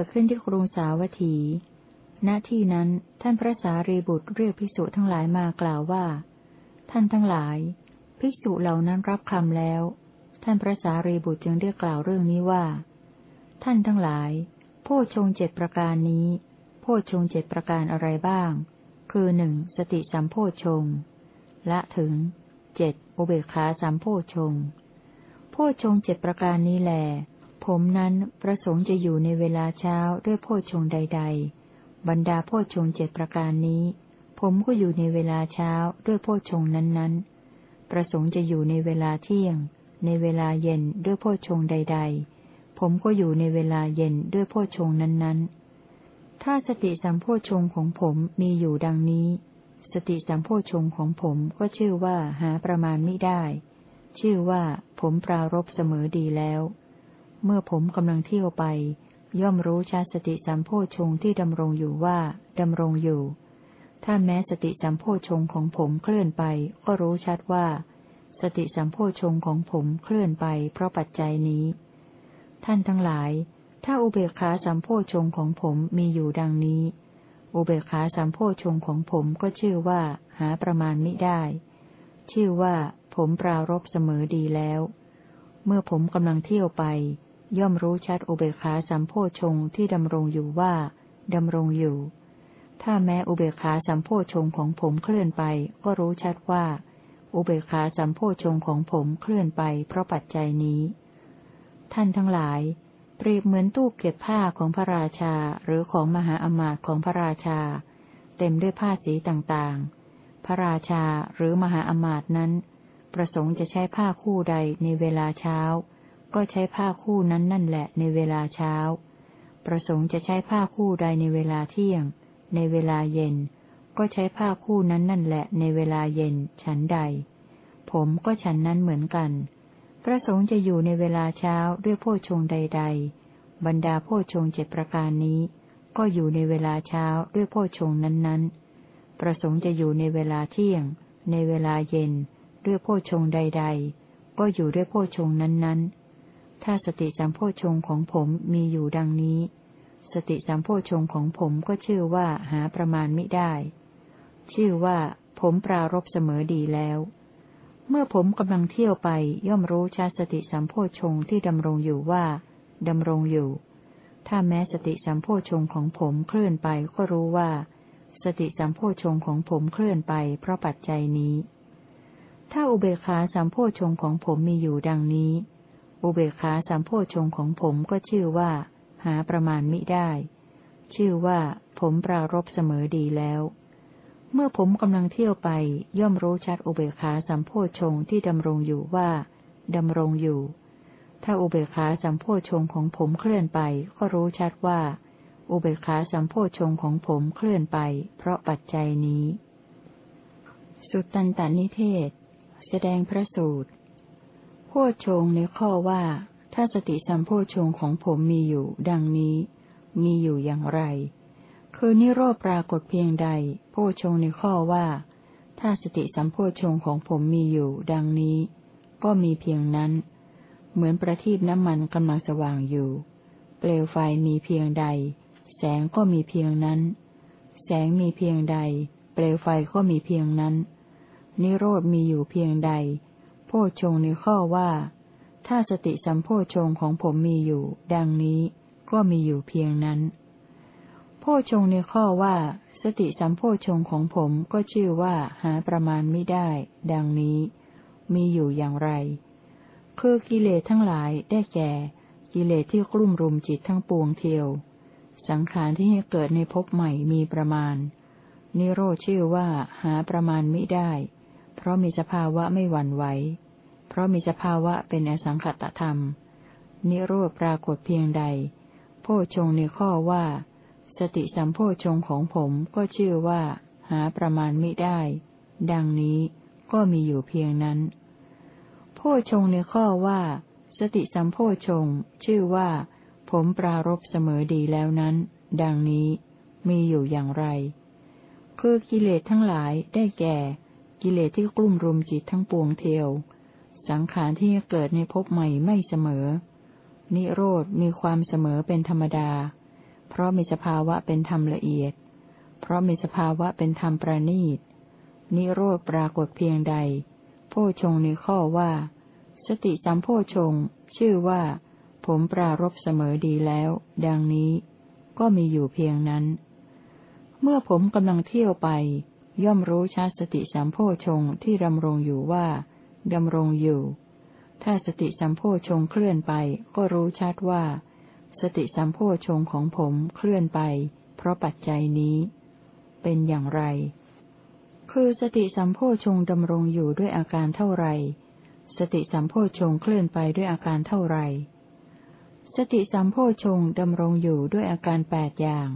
กิดขึ้นที่กรุงสาวัตถี ณ ที่นั้นท่านพระสารีบุตรเรียกภิกษุทั้งหลายมากล่าวว่า ท่านทั้งหลาย ภิกษุเหล่านั้นรับคำแล้ว ท่านพระสารีบุตรจึงเรียกกล่าวเรื่องนี้ว่า ท่านทั้งหลายโพชงเจ็ดประการนี้โพชงเจ็ดประการอะไรบ้าง คือหนึ่งสติสัมโพชง ละถึงเจ็ดอุเบกขาสัมโพชงโพชงเจ็ดประการนี้แหล ผมนั้นประสงค์จะอยู่ในเวลาเช้าด้วยโพชงใด ๆ บรรดาโพชงเจ็ดประการนี้ ผมก็อยู่ในเวลาเช้าด้วยโพชงนั้นๆ ประสงค์จะอยู่ในเวลาเที่ยง ในเวลาเย็นด้วยโพชงใด ๆ ผมก็อยู่ในเวลาเย็นด้วยโพชงนั้นๆ ถ้าสติสัมโพชงของผมมีอยู่ดังนี้ สติสัมโพชงของผมก็ชื่อว่าหาประมาณไม่ได้ ชื่อว่าผมปรารบเสมอดีแล้ว เมื่อผมกำลังเที่ยวไป ย่อมรู้ชัดสติสัมโพชงที่ดำรงอยู่ว่าดำรงอยู่ ถ้าแม้สติสัมโพชงของผมเคลื่อนไป ก็รู้ชัดว่า สติสัมโพชงของผมเคลื่อนไป เพราะปัจจัยนี้ ท่านทั้งหลาย ถ้าอุเบกขาสัมโพชงของผมมีอยู่ดังนี้ อุเบกขาสัมโพชงของผมก็ชื่อว่า หาประมาณมิได้ ชื่อว่า ผมปรารบเสมอดีแล้ว เมื่อผมกำลังเที่ยวไป ย่อมรู้ชัดอุเบกขาสัมโพชงที่ดำรงอยู่ว่าดำรงอยู่ ถ้าแม้อุเบกขาสัมโพชงของผมเคลื่อนไป ก็รู้ชัดว่า อุเบกขาสัมโพชงของผมเคลื่อนไป เพราะปัจจัยนี้ ท่านทั้งหลาย เปรียบเหมือนตู้เก็บผ้าของพระราชาหรือของมหาอมาตย์ของพระราชา เต็มด้วยผ้าสีต่างๆ พระราชาหรือมหาอมาตย์นั้น ประสงค์จะใช้ผ้าคู่ใดในเวลาเช้า ก็ใช้ผ้าคู่นั้นนั่นแหละในเวลาเช้า ประสงค์จะใช้ผ้าคู่ใดในเวลาเที่ยง ในเวลาเย็น ก็ใช้ผ้าคู่นั้นนั่นแหละในเวลาเย็น ฉันใด ผมก็ฉันนั้นเหมือนกัน ประสงค์จะอยู่ในเวลาเช้าด้วยโพชงใด ๆ บรรดาโพชงเจ็ดประการนี้ ก็อยู่ในเวลาเช้าด้วยโพชงนั้นๆ ประสงค์จะอยู่ในเวลาเที่ยง ในเวลาเย็น ด้วยโพชงใด ๆ ก็อยู่ด้วยโพชงนั้นๆ ถ้าสติสัมโพชงของผมมีอยู่ดังนี้ สติสัมโพชงของผมก็ชื่อว่าหาประมาณไม่ได้ ชื่อว่า ผมปรารบเสมอดีแล้ว เมื่อผมกำลังเที่ยวไปย่อมรู้ชัดสติสัมโพชงที่ดำรงอยู่ว่าดำรงอยู่ ถ้าแม้สติสัมโพชงของผมเคลื่อนไปก็รู้ว่า สติสัมโพชงของผมเคลื่อนไป เพราะปัจจัยนี้ ถ้าอุเบกขาสัมโพชงของผมมีอยู่ดังนี้ อุเบกขาสัมโพชงของผมก็ชื่อว่า หาประมาณมิได้ ชื่อว่าผมปรารบเสมอดีแล้ว เมื่อผมกำลังเที่ยวไป ย่อมรู้ชัดอุเบกขาสัมโพชงที่ดำรงอยู่ว่าดำรงอยู่ ถ้าอุเบกขาสัมโพชงของผมเคลื่อนไป ก็รู้ชัดว่า อุเบกขาสัมโพชงของผมเคลื่อนไป เพราะปัจจัยนี้ สุตตันตนิเทศ แสดงพระสูตร โพชงในข้อว่า ถ้าสติสัมโพชงของผมมีอยู่ ดังนี้ มีอยู่อย่างไร คือนิโรธปรากฏเพียงใด โพชงในข้อว่า ถ้าสติสัมโพชงของผมมีอยู่ ดังนี้ ก็มีเพียงนั้น เหมือนประทีปน้ำมันกำลังสว่างอยู่ เปลวไฟมีเพียงใด แสงก็มีเพียงนั้น แสงมีเพียงใด เปลวไฟก็มีเพียงนั้น นิโรธมีอยู่เพียงใด โพชงในข้อว่า ถ้าสติสัมโพชงของผมมีอยู่ ดังนี้ก็มีอยู่เพียงนั้น โพชงในข้อว่า สติสัมโพชงของผมก็ชื่อว่าหาประมาณไม่ได้ ดังนี้ มีอยู่อย่างไร คือกิเลสทั้งหลายได้แก่ กิเลสที่กลุ่มรุมจิตทั้งปวงเทียว สังขารที่ให้เกิดในภพใหม่มีประมาณ นิโรธชื่อว่าหาประมาณไม่ได้ ราะมีสภาวะไม่หวั่นไหว เพราะมีสภาวะเป็นอสังขตธรรม นิโรธปรากฏเพียงใด โพชงในข้อว่า สติสัมโพชงของผมก็ชื่อว่า หาประมาณไม่ได้ ดังนี้ก็มีอยู่เพียงนั้น โพชงในข้อว่า สติสัมโพชงชื่อว่า ผมปรารบเสมอดีแล้วนั้น ดังนี้มีอยู่อย่างไร คือกิเลสทั้งหลายได้แก่ กิเลสที่กลุ่มรุมจิตทั้งปวงเทียว สังขารที่เกิดในภพใหม่ไม่เสมอ นิโรธมีความเสมอเป็นธรรมดา เพราะมีสภาวะเป็นธรรมละเอียด เพราะมีสภาวะเป็นธรรมประณีต นิโรธปรากฏเพียงใด โพชงในข้อว่า สติสัมโพชง ชื่อว่า ผมปรารบเสมอดีแล้ว ดังนี้ ก็มีอยู่เพียงนั้น เมื่อผมกำลังเที่ยวไป ย่อมรู้ชัดสติสัมโพชงที่ดำรงอยู่ว่าดำรงอยู่ ถ้าสติสัมโพชงเคลื่อนไป ก็รู้ชัดว่า สติสัมโพชงของผมเคลื่อนไป เพราะปัจจัยนี้ เป็นอย่างไร คือสติสัมโพชงดำรงอยู่ด้วยอาการเท่าไร สติสัมโพชงเคลื่อนไปด้วยอาการเท่าไร สติสัมโพชงดำรงอยู่ด้วยอาการแปดอย่าง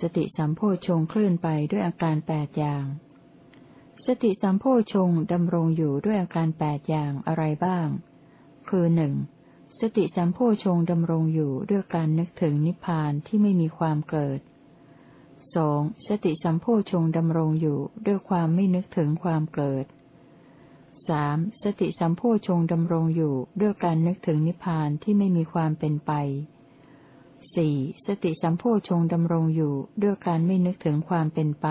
สติสัมโพชงเคลื่อนไปด้วยอาการแปดอย่าง สติสัมโพชงดำรงอยู่ด้วยอาการแปดอย่างอะไรบ้าง คือหนึ่งสติสัมโพชงดำรงอยู่ด้วยการนึกถึงนิพพานที่ไม่มีความเกิดสองสติสัมโพชงดำรงอยู่ด้วยความไม่นึกถึงความเกิดสามสติสัมโพชงดำรงอยู่ด้วยการนึกถึงนิพพานที่ไม่มีความเป็นไป สี่สติสัมโพชงดำรงอยู่ด้วยการไม่นึกถึงความเป็นไป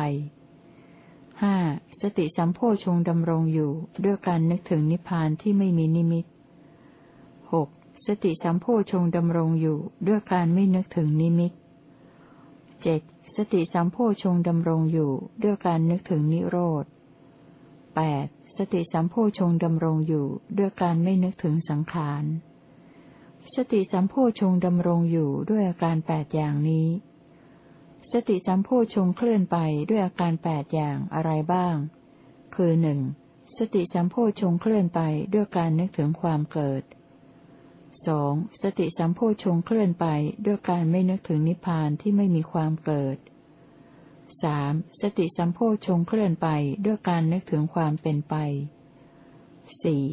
ห้าสติสัมโพชงดำรงอยู่ด้วยการนึกถึงนิพพานที่ไม่มีนิมิตหกสติสัมโพชงดำรงอยู่ด้วยการไม่นึกถึงนิมิตเจ็ดสติสัมโพชงดำรงอยู่ด้วยการนึกถึงนิโรธแปดสติสัมโพชงดำรงอยู่ด้วยการไม่นึกถึงสังขาร สติสัมโพชงดำรงอยู่ด้วยอาการแปดอย่างนี้ สติสัมโพชงเคลื่อนไปด้วยอาการแปดอย่างอะไรบ้าง คือหนึ่งสติสัมโพชงเคลื่อนไปด้วยการนึกถึงความเกิดสองสติสัมโพชงเคลื่อนไปด้วยการไม่นึกถึงนิพพานที่ไม่มีความเกิดสามสติสัมโพชงเคลื่อนไปด้วยการนึกถึงความเป็นไปสี่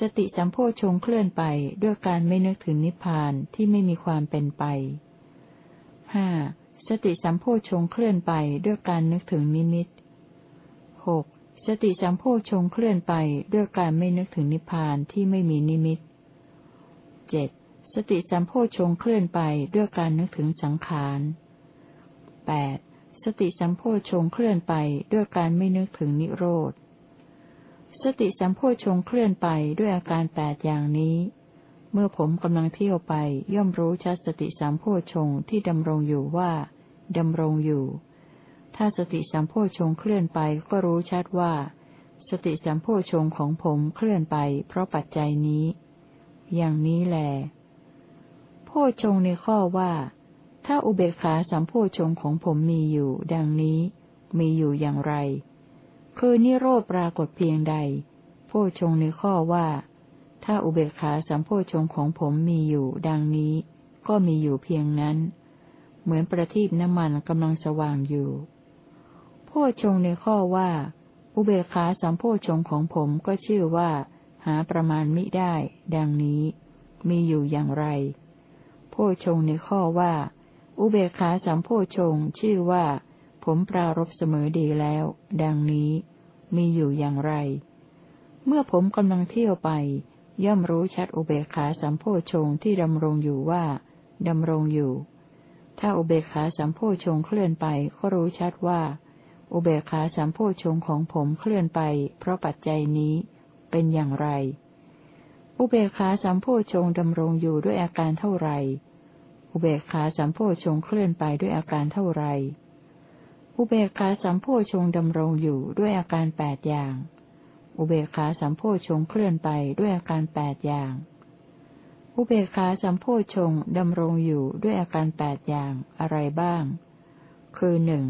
สติสัมโพชงเคลื่อนไปด้วยการไม่นึกถึงนิพพานที่ไม่มีความเป็นไปห้าสติสัมโพชงเคลื่อนไปด้วยการนึกถึงนิมิตหกสติสัมโพชงเคลื่อนไปด้วยการไม่นึกถึงนิพพานที่ไม่มีนิมิตเจ็ดสติสัมโพชงเคลื่อนไปด้วยการนึกถึงสังขารแปดสติสัมโพชงเคลื่อนไปด้วยการไม่นึกถึงนิโรธ สติสัมโพชงเคลื่อนไปด้วยอาการแปดอย่างนี้ เมื่อผมกำลังเที่ยวไปย่อมรู้ชัดสติสัมโพชงที่ดำรงอยู่ว่าดำรงอยู่ ถ้าสติสัมโพชงเคลื่อนไปก็รู้ชัดว่า สติสัมโพชงของผมเคลื่อนไป เพราะปัจจัยนี้ อย่างนี้แหลโพชงในข้อว่า ถ้าอุเบกขาสัมโพชงของผมมีอยู่ ดังนี้ มีอยู่อย่างไร คือนิโรธปรากฏเพียงใดโพชงในข้อว่า ถ้าอุเบกขาสัมโพชงของผมมีอยู่ดังนี้ ก็มีอยู่เพียงนั้น เหมือนประทีปน้ำมันกำลังสว่างอยู่โพชงในข้อว่า อุเบกขาสัมโพชงของผมก็ชื่อว่า หาประมาณมิได้ ดังนี้ มีอยู่อย่างไรโพชงในข้อว่า อุเบกขาสัมโพชงชื่อว่า ผมปรารบเสมอดีแล้ว ดังนี้ มีอยู่อย่างไร เมื่อผมกำลังเที่ยวไป ย่อมรู้ชัดอุเบกขาสัมโพชงที่ดำรงอยู่ว่าดำรงอยู่ ถ้าอุเบกขาสัมโพชงเคลื่อนไปก็รู้ชัดว่า อุเบกขาสัมโพชงของผมเคลื่อนไป เพราะปัจจัยนี้เป็นอย่างไร อุเบกขาสัมโพชงดำรงอยู่ด้วยอาการเท่าไรอุเบกขาสัมโพชงเคลื่อนไปด้วยอาการเท่าไร อุเบกขาสัมโพชงดำรงอยู่ด้วยอาการแปดอย่าง อุเบกขาสัมโพชงเคลื่อนไปด้วยอาการแปดอย่าง อุเบกขาสัมโพชงดำรงอยู่ด้วยอาการแปดอย่างอะไรบ้าง คือหนึ่ง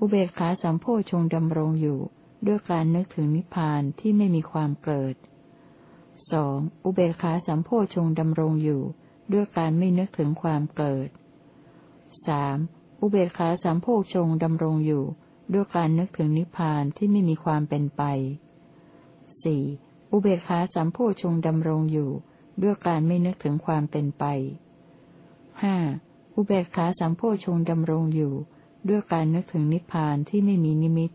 อุเบกขาสัมโพชงดำรงอยู่ด้วยการนึกถึงนิพพานที่ไม่มีความเกิดสองอุเบกขาสัมโพชงดำรงอยู่ ด้วยการไม่นึกถึงความเกิดสาม อุเบกขาสัมโพชงดำรงอยู่ ด้วยการนึกถึงนิพพานที่ไม่มีความเป็นไปสี่อุเบกขาสัมโพชงดำรงอยู่ ด้วยการไม่นึกถึงความเป็นไปห้าอุเบกขาสัมโพชงดำรงอยู่ ด้วยการนึกถึงนิพพานที่ไม่มีนิมิต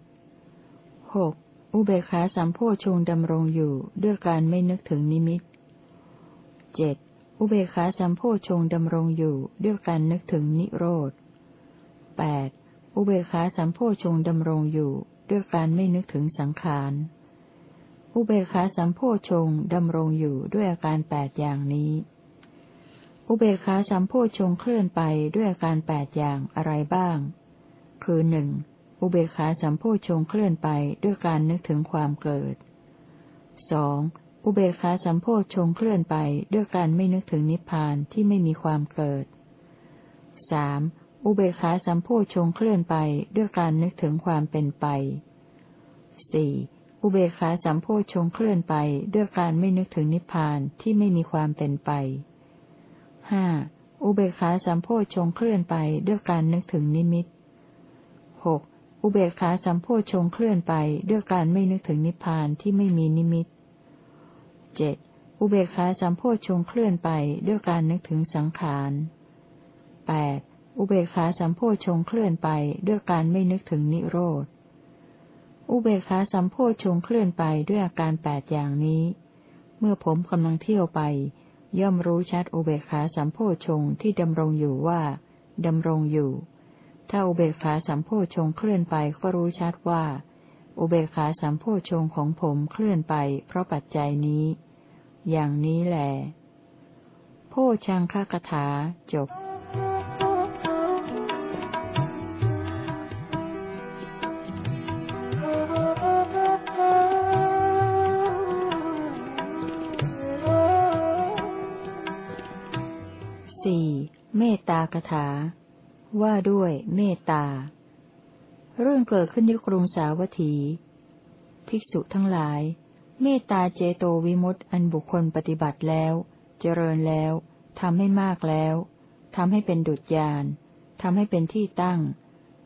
หกอุเบกขาสัมโพชงดำรงอยู่ ด้วยการไม่นึกถึงนิมิตเจ็ดอุเบกขาสัมโพชงดำรงอยู่ ด้วยการนึกถึงนิโรธ แปดอุเบกขาสัมโพชงดำรงอยู่ ด้วยการไม่นึกถึงสังขาร อุเบกขาสัมโพชงดำรงอยู่ด้วยอาการแปดอย่างนี้ อุเบกขาสัมโพชงเคลื่อนไปด้วยอาการแปดอย่างอะไรบ้าง คือหนึ่งอุเบกขาสัมโพชงเคลื่อนไปด้วยการนึกถึงความเกิดสองอุเบกขาสัมโพชงเคลื่อนไปด้วยการไม่นึกถึงนิพพานที่ไม่มีความเกิดสาม อุเบกขาสัมโพชงเคลื่อนไปด้วยการนึกถึงความเป็นไปสี่อุเบกขาสัมโพชงเคลื่อนไปด้วยการไม่นึกถึงนิพพานที่ไม่มีความเป็นไปห้าอุเบกขาสัมโพชงเคลื่อนไปด้วยการนึกถึงนิมิตหกอุเบกขาสัมโพชงเคลื่อนไปด้วยการไม่นึกถึงนิพพานที่ไม่มีนิมิตเจ็ดอุเบกขาสัมโพชงเคลื่อนไปด้วยการนึกถึงสังขารแปด อุเบกขาสัมโพชงเคลื่อนไปด้วยการไม่นึกถึงนิโรธ อุเบกขาสัมโพชงเคลื่อนไปด้วยอาการแปดอย่างนี้ เมื่อผมกำลังเที่ยวไป ย่อมรู้ชัดอุเบกขาสัมโพชงที่ดำรงอยู่ว่าดำรงอยู่ ถ้าอุเบกขาสัมโพชงเคลื่อนไปก็รู้ชัดว่า อุเบกขาสัมโพชงของผมเคลื่อนไป เพราะปัจจัยนี้ อย่างนี้แหละโพชังคกถาจบ กถา ว่าด้วยเมตตา เรื่องเกิดขึ้นที่กรุงสาวัตถี ภิกษุทั้งหลาย เมตตาเจโตวิมุตต์อันบุคคลปฏิบัติแล้ว เจริญแล้วทำให้มากแล้วทำให้เป็นดุจยานทำให้เป็นที่ตั้ง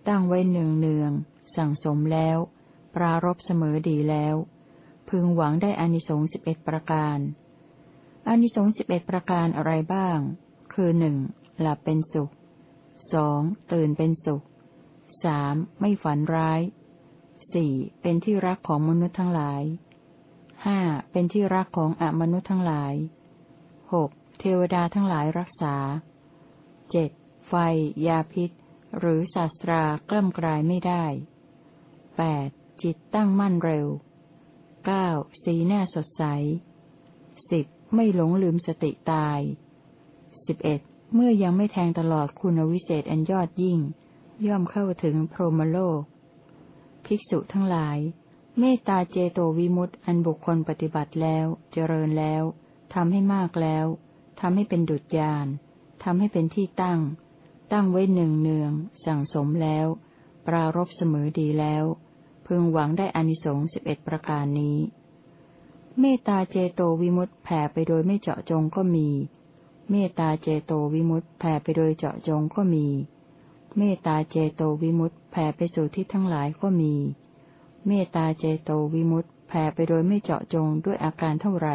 ตั้งไว้เนืองเนือง สั่งสมแล้ว ปรารบเสมอดีแล้ว พึงหวังได้อานิสงส์สิบเอ็ดประการอานิสงส์สิบเอ็ดประการอะไรบ้าง คือหนึ่ง หลับเป็นสุขสองตื่นเป็นสุขสามไม่ฝันร้ายสี่เป็นที่รักของมนุษย์ทั้งหลายห้าเป็นที่รักของอมนุษย์ทั้งหลายหกเทวดาทั้งหลายรักษาเจ็ดไฟ ยาพิษ หรือศาสตรากล้ำกลายไม่ได้แปดจิตตั้งมั่นเร็วเก้าสีหน้าสดใสสิบไม่หลงลืมสติตายสิบเอ็ด เมื่อยังไม่แทงตลอดคุณวิเศษอันยอดยิ่ง ย่อมเข้าถึงพรหมโลก ภิกษุทั้งหลาย เมตตาเจโตวิมุตต์อันบุคคลปฏิบัติแล้ว เจริญแล้วทำให้มากแล้วทำให้เป็นดุจยานทำให้เป็นที่ตั้ง ตั้งไว้หนึ่งเนือง สั่งสมแล้ว ปรารบเสมอดีแล้ว พึงหวังได้อานิสงส์สิบเอ็ดประการนี้ เมตตาเจโตวิมุตต์แผ่ไปโดยไม่เจาะจงก็มี เมตตาเจโตวิมุตต์แผ่ไปโดยเจาะจงก็มี เมตตาเจโตวิมุตต์แผ่ไปสู่ที่ทั้งหลายก็มี เมตตาเจโตวิมุตต์แผ่ไปโดยไม่เจาะจงด้วยอาการเท่าไร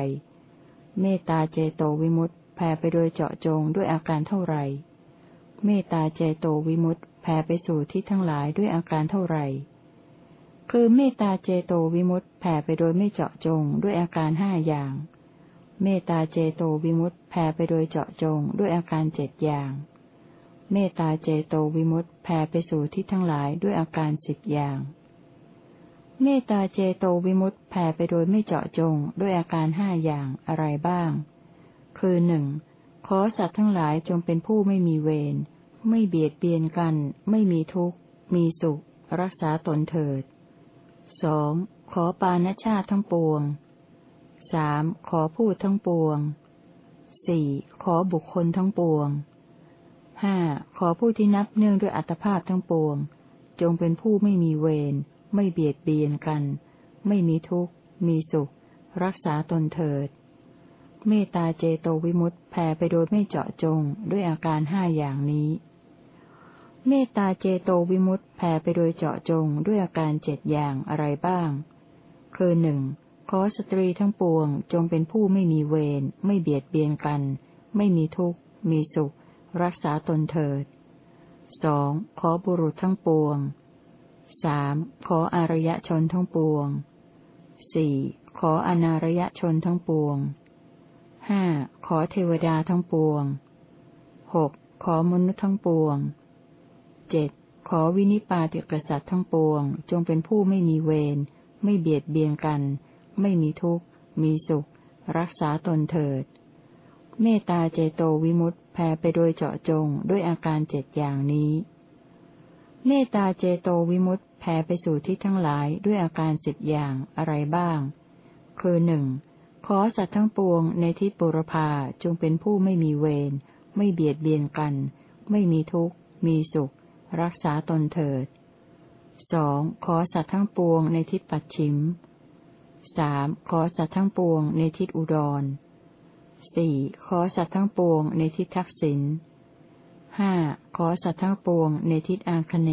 เมตตาเจโตวิมุตต์แผ่ไปโดยเจาะจงด้วยอาการเท่าไรเมตตาเจโตวิมุตต์แผ่ไปสู่ที่ทั้งหลายด้วยอาการเท่าไรคือเมตตาเจโตวิมุตต์แผ่ไปโดยไม่เจาะจงด้วยอาการห้าอย่าง เมตตาเจโตวิมุตต์แผ่ไปโดยเจาะจงด้วยอาการเจ็ดอย่าง เมตตาเจโตวิมุตต์แผ่ไปสู่ที่ทั้งหลายด้วยอาการสิบอย่าง เมตตาเจโตวิมุตต์แผ่ไปโดยไม่เจาะจงด้วยอาการห้าอย่างอะไรบ้าง คือหนึ่งขอสัตว์ทั้งหลายจงเป็นผู้ไม่มีเวร ไม่เบียดเบียนกัน ไม่มีทุกข์ มีสุข รักษาตนเถิดสองขอปานชาติทั้งปวง สามขอพูดทั้งปวงสี่ขอบุคคลทั้งปวงห้าขอผู้ที่นับเนื่องด้วยอัตภาพทั้งปวง จงเป็นผู้ไม่มีเวร ไม่เบียดเบียนกัน ไม่มีทุกข์ มีสุข รักษาตนเถิด เมตตาเจโตวิมุตต์แผ่ไปโดยไม่เจาะจงด้วยอาการห้าอย่างนี้ เมตตาเจโตวิมุตต์แผ่ไปโดยเจาะจงด้วยอาการเจ็ดอย่างอะไรบ้าง คือหนึ่ง ขอสตรีทั้งปวงจงเป็นผู้ไม่มีเวร ไม่เบียดเบียนกัน ไม่มีทุกข์ มีสุข รักษาตนเถิดสองขอบุรุษทั้งปวงสามขออารยชนทั้งปวงสี่ขออนารยชนทั้งปวงห้าขอเทวดาทั้งปวงหกขอมนุษย์ทั้งปวงเจ็ดขอวินิปาติกษัตริย์ทั้งปวง จงเป็นผู้ไม่มีเวร ไม่เบียดเบียนกัน ไม่มีทุกข์ มีสุข รักษาตนเถิด เมตตาเจโตวิมุตต์แผ่ไปโดยเจาะจงด้วยอาการเจ็ดอย่างนี้ เมตตาเจโตวิมุตต์แผ่ไปสู่ที่ทั้งหลายด้วยอาการสิบอย่างอะไรบ้าง คือหนึ่งขอสัตว์ทั้งปวงในทิศปุรพาจงเป็นผู้ไม่มีเวรไม่เบียดเบียนกัน ไม่มีทุกข์ มีสุข รักษาตนเถิดสองขอสัตว์ทั้งปวงในทิศปัจฉิม สามขอสัตว์ทั้งปวงในทิศอุดรสี่ขอสัตว์ทั้งปวงในทิศทักษิณห้าขอสัตว์ทั้งปวงในทิศอาคเน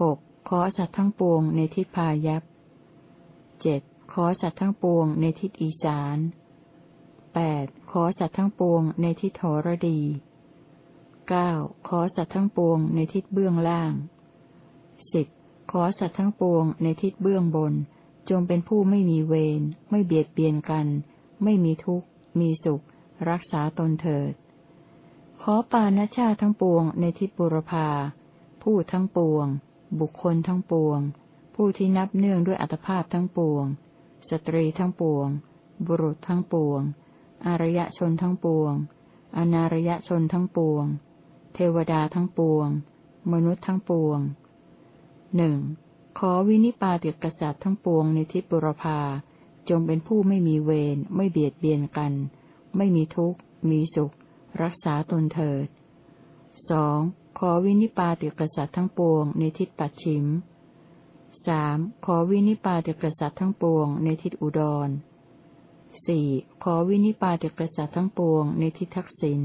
หกขอสัตว์ทั้งปวงในทิศพายัพเจ็ดขอสัตว์ทั้งปวงในทิศอีสานแปดขอสัตว์ทั้งปวงในทิศทรดีเก้าขอสัตว์ทั้งปวงในทิศเบื้องล่างสิบขอสัตว์ทั้งปวงในทิศเบื้องบน จงเป็นผู้ไม่มีเวร ไม่เบียดเบียนกัน ไม่มีทุกข์ มีสุข รักษาตนเถิด ขอปานชาทั้งปวงในทิศบุรพาผู้ทั้งปวง บุคคลทั้งปวง ผู้ที่นับเนื่องด้วยอัตภาพทั้งปวง สตรีทั้งปวง บุรุษทั้งปวง อารยชนทั้งปวง อนารยชนทั้งปวง เทวดาทั้งปวง มนุษย์ทั้งปวงหนึ่ง ขอวินิปาติกษัตริย์ทั้งปวงในทิศบุรพาจงเป็นผู้ไม่มีเวรไม่เบียดเบียนกัน ไม่มีทุกข์ มีสุข รักษาตนเถิดสองขอวินิปาติกษัตริย์ทั้งปวงในทิศปัจฉิมสามขอวินิปาติกษัตริย์ทั้งปวงในทิศอุดรสี่ขอวินิปาติกษัตริย์ทั้งปวงในทิศทักษิณ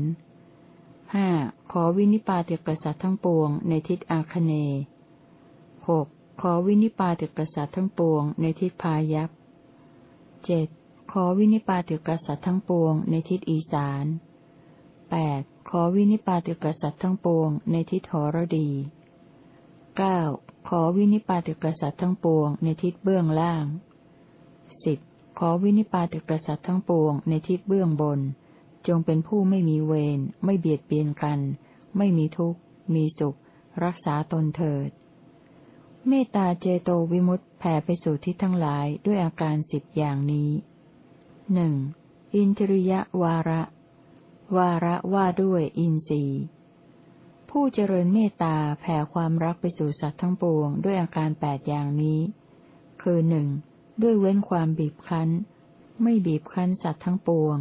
ห้าขอวินิปาติกษัตริย์ทั้งปวงในทิศอาคเนหก ขอวินิปาติกษัตริย์ทั้งปวงในทิศพายัพเจ็ดขอวินิปาติกษัตริย์ทั้งปวงในทิศอีสานแปดขอวินิปาติกษัตริย์ทั้งปวงในทิศหรดีเก้าขอวินิปาติกษัตริย์ทั้งปวงในทิศเบื้องล่างสิบขอวินิปาติกษัตริย์ทั้งปวงในทิศเบื้องบน จงเป็นผู้ไม่มีเวรไม่เบียดเบียนกัน ไม่มีทุกข์ มีสุข รักษาตนเถิด เมตตาเจโตวิมุตต์แผ่ไปสู่ที่ทั้งหลายด้วยอาการสิบอย่างนี้หนึ่งอินทริยวาระ วาระว่าด้วยอินทรีย์ผู้เจริญเมตตาแผ่ความรักไปสู่สัตว์ทั้งปวงด้วยอาการแปดอย่างนี้ คือหนึ่งด้วยเว้นความบีบคั้น ไม่บีบคั้นสัตว์ทั้งปวง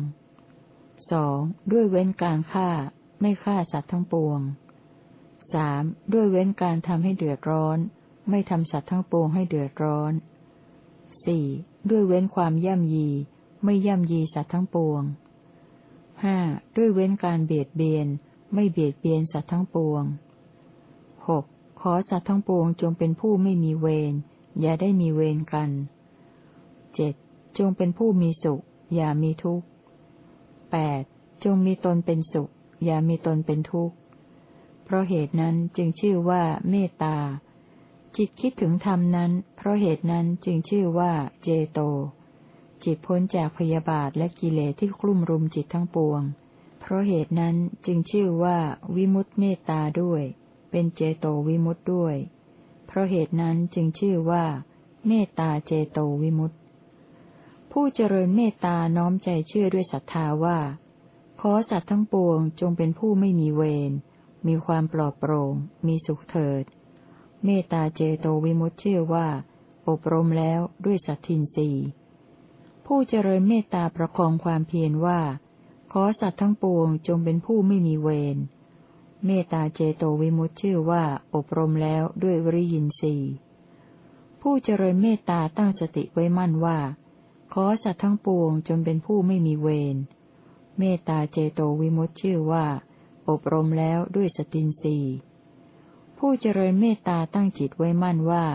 สองด้วยเว้นการฆ่า ไม่ฆ่าสัตว์ทั้งปวงสามด้วยเว้นการทำให้เดือดร้อน ไม่ทำสัตว์ทั้งปวงให้เดือดร้อนสี่ด้วยเว้นความย่ำยี ไม่ย่ำยีสัตว์ทั้งปวงห้าด้วยเว้นการเบียดเบียน ไม่เบียดเบียนสัตว์ทั้งปวงหกขอสัตว์ทั้งปวงจงเป็นผู้ไม่มีเวรอย่าได้มีเวรกันเจ็ดจงเป็นผู้มีสุข อย่ามีทุกข์แปดจงมีตนเป็นสุข อย่ามีตนเป็นทุกข์เพราะเหตุนั้นจึงชื่อว่าเมตตา จิตคิดถึงธรรมนั้น เพราะเหตุนั้นจึงชื่อว่าเจโต จิตพ้นจากพยาบาทและกิเลสที่กลุ่มรุมจิตทั้งปวง เพราะเหตุนั้นจึงชื่อว่าวิมุตเมตตาด้วย เป็นเจโตวิมุตด้วย เพราะเหตุนั้นจึงชื่อว่า เมตตาเจโตวิมุตผู้เจริญเมตตาน้อมใจเชื่อด้วยศรัทธาว่า ขอสัตว์ทั้งปวงจงเป็นผู้ไม่มีเวร มีความปลอดโปร่ง มีสุขเถิด เมตตาเจโตวิมุตเชื่อว่า อบรมแล้วด้วยสัตทินรีผู้เจริญเมตตาประคองความเพียรว่า ขอสัตว์ทั้งปวงจงเป็นผู้ไม่มีเวร เมตตาเจโตวิมุตชื่อว่า อบรมแล้วด้วยวริยินรีผู้เจริญเมตตาตั้งสติไว้มั่นว่า ขอสัตว์ทั้งปวงจงเป็นผู้ไม่มีเวร เมตตาเจโตวิมุตชื่อว่า อบรมแล้วด้วยสตินรี ผู้เจริญเมตตาตั้งจิตไว้มั่นว่า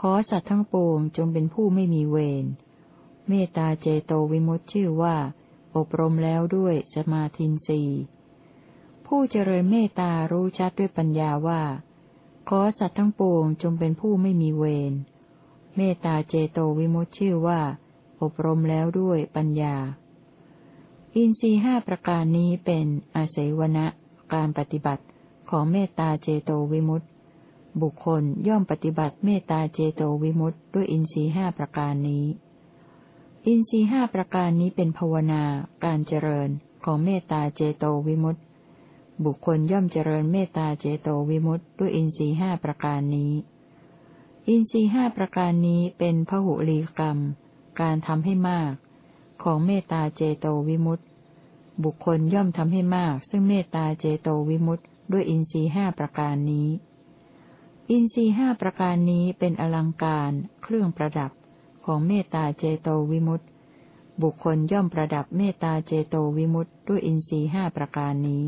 ขอสัตว์ทั้งปวงจงเป็นผู้ไม่มีเวร เมตตาเจโตวิมุตชื่อว่า อบรมแล้วด้วยสมาธินรีผู้เจริญเมตตารู้ชัดด้วยปัญญาว่า ขอสัตว์ทั้งปวงจงเป็นผู้ไม่มีเวร เมตตาเจโตวิมุตชื่อว่า อบรมแล้วด้วยปัญญา อินทรีห้าประการนี้เป็นอาศัยวณะการปฏิบัติ ของเมตตาเจโตวิมุตตบุคคลย่อมปฏิบัติเมตตาเจโตวิมุตต์ด้วยอินทรีห้าประการนี้ อินทรีห้าประการนี้เป็นภาวนา การเจริญของเมตตาเจโตวิมุตต์บุคคลย่อมเจริญเมตตาเจโตวิมุตต์ด้วยอินทรีห้าประการนี้ อินทรีห้าประการนี้เป็นพหุลีกรรม การทำให้มาก ของเมตตาเจโตวิมุตต์บุคคลย่อมทำให้มาก ซึ่งเมตตาเจโตวิมุตต์ ด้วยอินทรีห้าประการนี้ อินทรีห้าประการนี้เป็นอลังการ เครื่องประดับของเมตตาเจโตวิมุตต์บุคคลย่อมประดับเมตตาเจโตวิมุตต์ด้วยอินทรีห้าประการนี้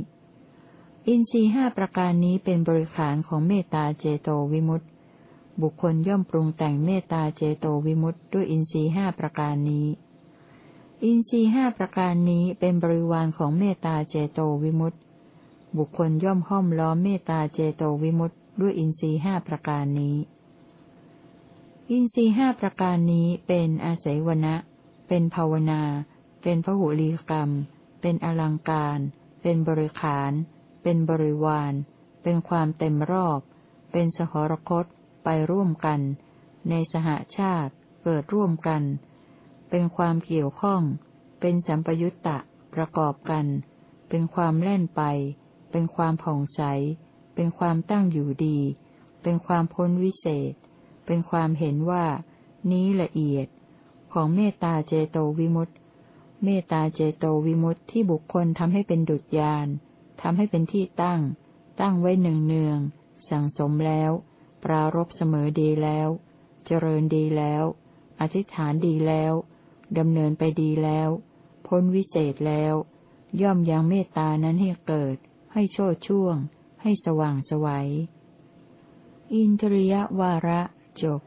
อินทรีห้าประการนี้เป็นบริขารของเมตตาเจโตวิมุตต์บุคคลย่อมปรุงแต่งเมตตาเจโตวิมุตต์ด้วยอินทรีห้าประการนี้อินทรีห้าประการนี้เป็นบริวารของเมตตาเจโตวิมุตต์ บุคคลย่อมห้อมล้อมเมตตาเจโตวิมุตต์ด้วยอินทรีห้าประการนี้ อินทรีห้าประการนี้เป็นอาศัยวนะ เป็นภาวนา เป็นพหุลีกรรม เป็นอลังการ เป็นบริขาร เป็นบริวาร เป็นความเต็มรอบ เป็นสหรคต ไปร่วมกัน ในสหชาติ เกิดร่วมกัน เป็นความเกี่ยวข้อง เป็นสัมปยุตตะ ประกอบกัน เป็นความแล่นไป เป็นความผ่องใส เป็นความตั้งอยู่ดี เป็นความพ้นวิเศษ เป็นความเห็นว่า นี้ละเอียด ของเมตตาเจโตวิมุตติ เมตตาเจโตวิมุตติที่บุคคลทำให้เป็นดุจยานทำให้เป็นที่ตั้ง ตั้งไว้หนึ่งเนือง สั่งสมแล้ว ปรารบเสมอดีแล้ว เจริญดีแล้ว อธิษฐานดีแล้วดำเนินไปดีแล้ว พ้นวิเศษแล้ว ย่อมยังเมตตานั้นให้เกิด ให้โชดช่วง ให้สว่างสวัย อินทริยวาระจบ